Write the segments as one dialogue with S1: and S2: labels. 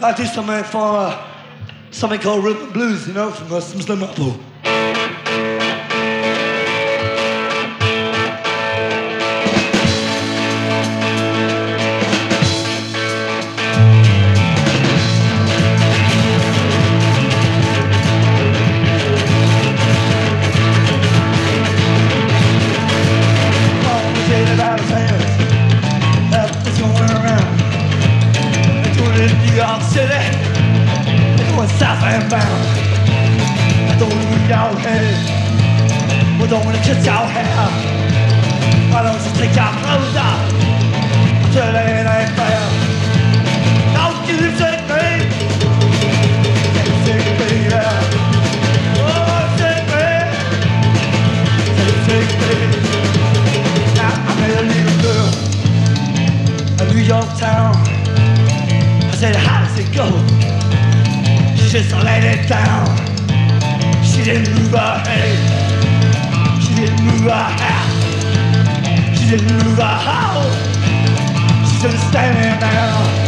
S1: I do something for uh, something called rhythm blues, you know, from uh, Slim Harpo. South and bound. I don't need your head. We don't wanna kiss your hair. Why don't you take your clothes said, how does it go? She just laid it down. She didn't move her head. She didn't move her hat. She didn't move her house. She's just standing there.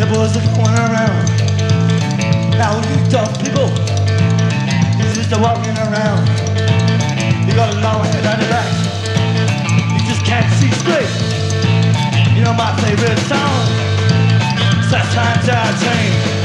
S1: The boys are going around. Now you dumb people, you're just walking around. You got a long head on your back. You just can't see straight. You know my favorite song. Time to change.